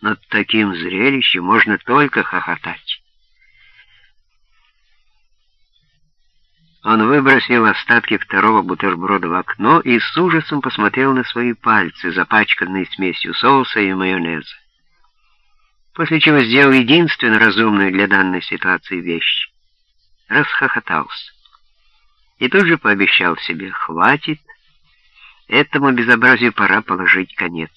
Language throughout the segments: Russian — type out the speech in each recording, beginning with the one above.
Над таким зрелищем можно только хохотать. Он выбросил остатки второго бутерброда в окно и с ужасом посмотрел на свои пальцы, запачканные смесью соуса и майонеза. После чего сделал единственно разумную для данной ситуации вещь. Расхохотался. И тут же пообещал себе «хватит, этому безобразию пора положить конец».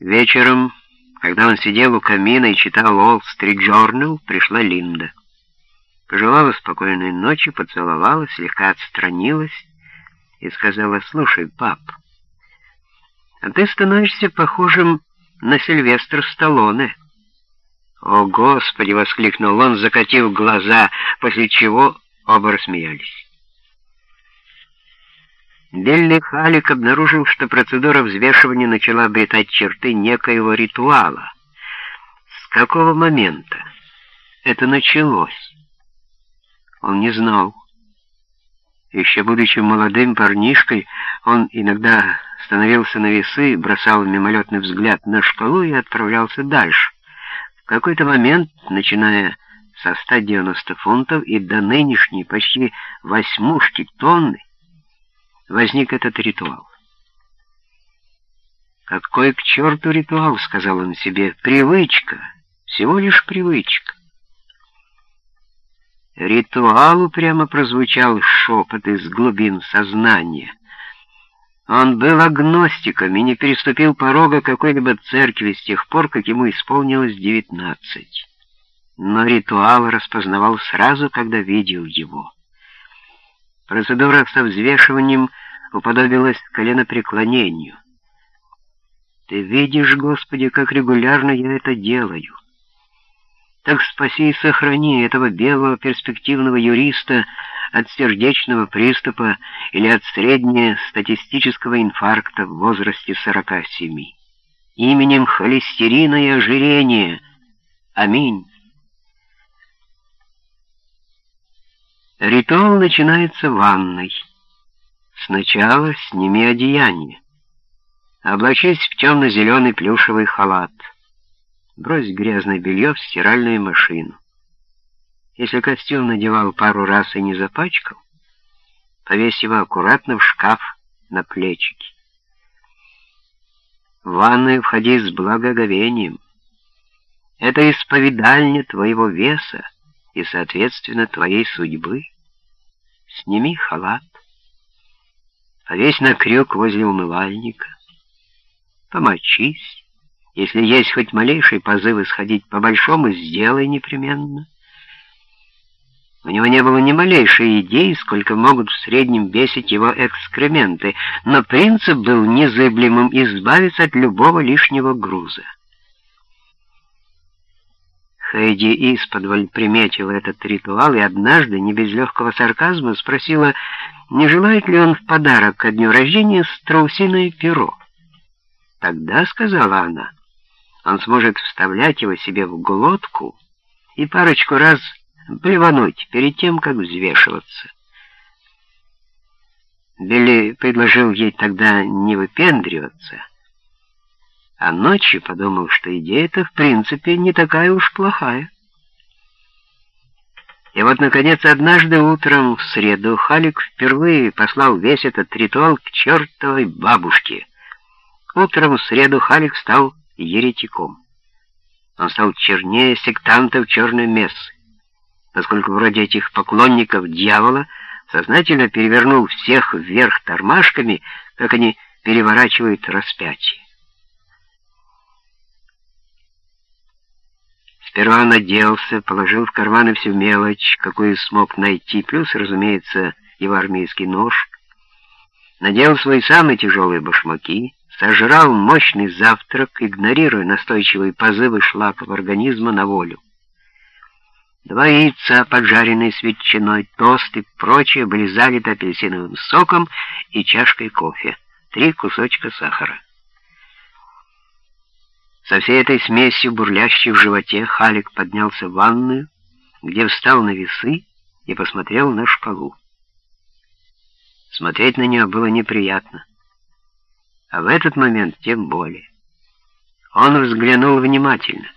Вечером, когда он сидел у камина и читал Street Journal, пришла Линда пожелала спокойной ночи, поцеловала, слегка отстранилась и сказала, «Слушай, пап, а ты становишься похожим на Сильвестра Сталлоне». «О, Господи!» — воскликнул он, закатив глаза, после чего оба рассмеялись. Билли Халик обнаружил, что процедура взвешивания начала обретать черты некоего ритуала. С какого момента это началось? Он не знал. Еще будучи молодым парнишкой, он иногда становился на весы, бросал мимолетный взгляд на шкалу и отправлялся дальше. В какой-то момент, начиная со 190 фунтов и до нынешней почти восьмушки тонны, возник этот ритуал. «Какой к черту ритуал?» — сказал он себе. «Привычка, всего лишь привычка». Ритуалу прямо прозвучал шепот из глубин сознания. Он был агностиком и не переступил порога какой-либо церкви с тех пор, как ему исполнилось девятнадцать. Но ритуал распознавал сразу, когда видел его. Процедура со взвешиванием уподобилась коленопреклонению. «Ты видишь, Господи, как регулярно я это делаю». Так спаси и сохрани этого белого перспективного юриста от сердечного приступа или от среднестатистического инфаркта в возрасте 47. Именем холестерина и ожирения. Аминь. Ритуал начинается в ванной. Сначала сними одеяние. Облачись в темно-зеленый плюшевый халат. Брось грязное белье в стиральную машину. Если костюм надевал пару раз и не запачкал, повесь его аккуратно в шкаф на плечики. В ванную входи с благоговением. Это исповедальня твоего веса и, соответственно, твоей судьбы. Сними халат, повесь на крюк возле умывальника, помочись, если есть хоть малейший позыв исходить по-большому, сделай непременно. У него не было ни малейшей идеи, сколько могут в среднем бесить его экскременты, но принцип был незыблемым избавиться от любого лишнего груза. Хэйди исподволь приметила этот ритуал и однажды, не без легкого сарказма, спросила, не желает ли он в подарок ко дню рождения страусиное перо. Тогда, сказала она, — он сможет вставлять его себе в глотку и парочку раз плевануть перед тем, как взвешиваться. Билли предложил ей тогда не выпендриваться, а ночью подумал, что идея-то в принципе не такая уж плохая. И вот, наконец, однажды утром в среду Халик впервые послал весь этот ритуал к чертовой бабушке. Утром в среду Халик стал еретиком. Он стал чернее сектантов черной мессы, поскольку вроде этих поклонников дьявола сознательно перевернул всех вверх тормашками, как они переворачивают распятие. Сперва оделся, положил в карманы всю мелочь, какую смог найти, плюс, разумеется, его армейский нож, надел свои самые тяжелые башмаки, сожрал мощный завтрак, игнорируя настойчивые позывы шлаков организма на волю. Два яйца, поджаренные с ветчиной, тост и прочее были залиты апельсиновым соком и чашкой кофе. Три кусочка сахара. Со всей этой смесью, бурлящей в животе, Халик поднялся в ванную, где встал на весы и посмотрел на шкалу. Смотреть на нее было неприятно а в этот момент тем более. Он взглянул внимательно.